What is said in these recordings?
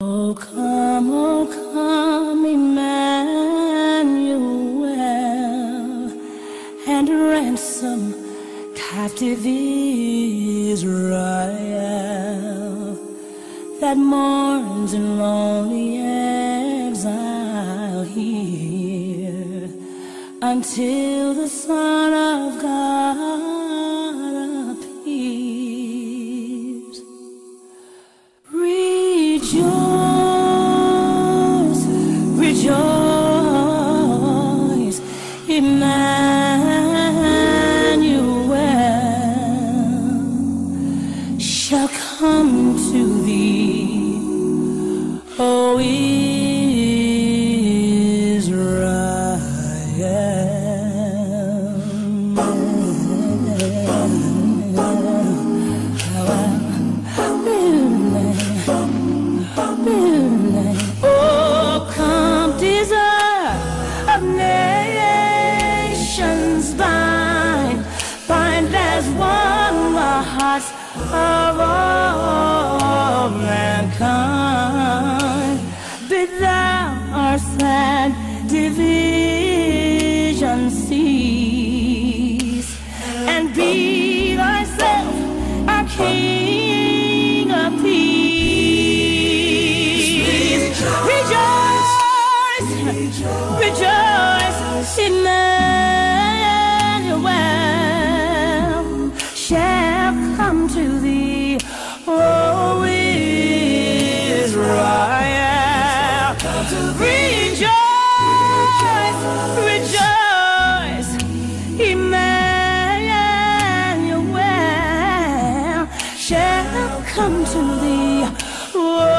Oh, come, oh, come, Emmanuel, and ransom captive Israel that mourns in lonely exile here until the Son of God Emmanuel shall come to thee, O nations, bind, bind as one the hearts of all mankind. Bid thou our sad division cease, and be thyself our King of peace. Rejoice, rejoice, Emmanuel shall come to thee, O Israel. Rejoice, rejoice, Emmanuel shall come to thee, O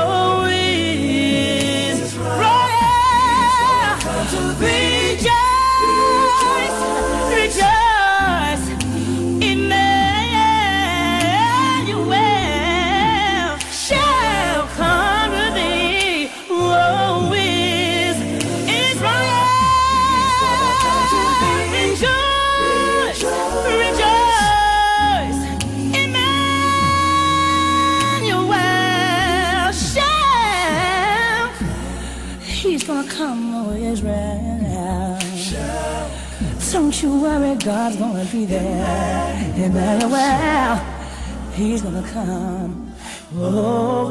gonna come, oh Israel. Don't you worry, God's gonna be there. Emmanuel, He's gonna come. Oh.